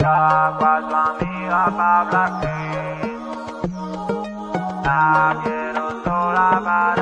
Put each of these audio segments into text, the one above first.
Trajo a su amiga pa' hablar La quiero sola para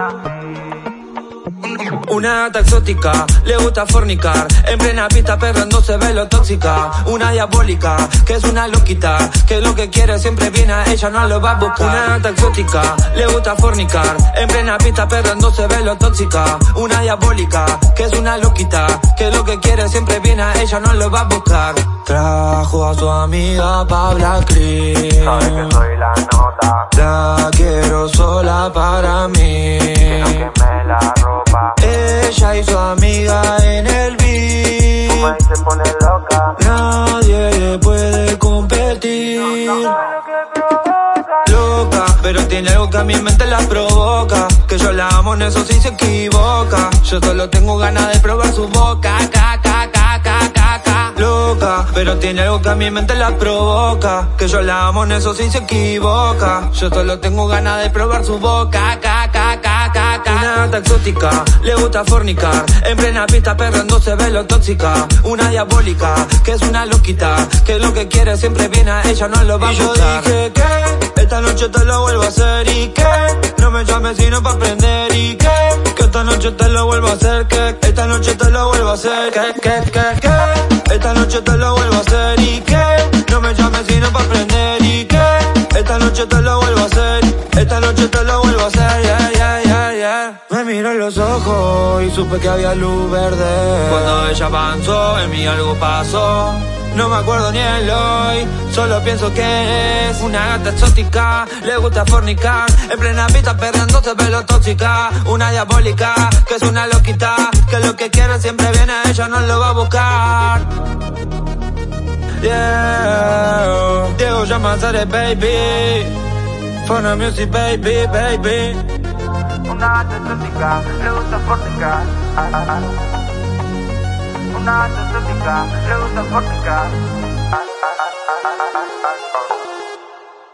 una gata exótica, le gusta fornicar. En plena pista perrando se ve lo tóxica. Una diabólica, que es una loquita. Que lo que quiere siempre viene a ella, no lo va a buscar. Una gata exótica, le gusta fornicar. En plena pista perrando se ve lo tóxica. Una diabólica, que es una loquita. Que lo que quiere siempre viene a ella, no lo va a buscar. Trajo a su amiga Pabla Cris. Sabe que soy la nota. La quiero sola para mí beat. Fuma y se pone loca Nadie puede competir. Loca, pero tiene algo que a mi mente la provoca. Que yo la amo, en eso sí se equivoca. Yo solo tengo ganas de probar su boca. Loca, pero tiene algo que a mi mente la provoca. Que yo la amo, en eso sí se equivoca. Yo solo tengo ganas de probar su boca. Ca, ca, ca, ca, ca. Una gata exótica, le gusta fornicar. En plena pista perrando se ve lo tóxica. Una diabólica, que es una loquita. Que lo que quiere siempre viene a ella, no lo va a yo dije que esta noche te lo vuelvo a hacer y que no me llames sino pa' aprender y que que esta noche te lo vuelvo a hacer que esta noche te lo vuelvo a hacer que que que que esta noche te lo vuelvo a hacer y que no me llames sino pa' aprender y que esta noche te lo vuelvo a hacer esta noche te lo vuelvo a hacer yeah yeah yeah yeah. Me miró en los ojos y supe que había luz verde. Cuando ella avanzó en mí algo pasó no me acuerdo ni el hoy, solo pienso que es una gata exótica, le gusta fornicar, en plena pista perdiendo se ve lo tóxica, una diabólica, que es una loquita, que lo que quiere siempre viene ella, no lo va a buscar. Yeah, Diego llama a baby, Phone music baby, baby. Una gata exótica, le gusta fornicar. Una gata exótica, le gusta fornicar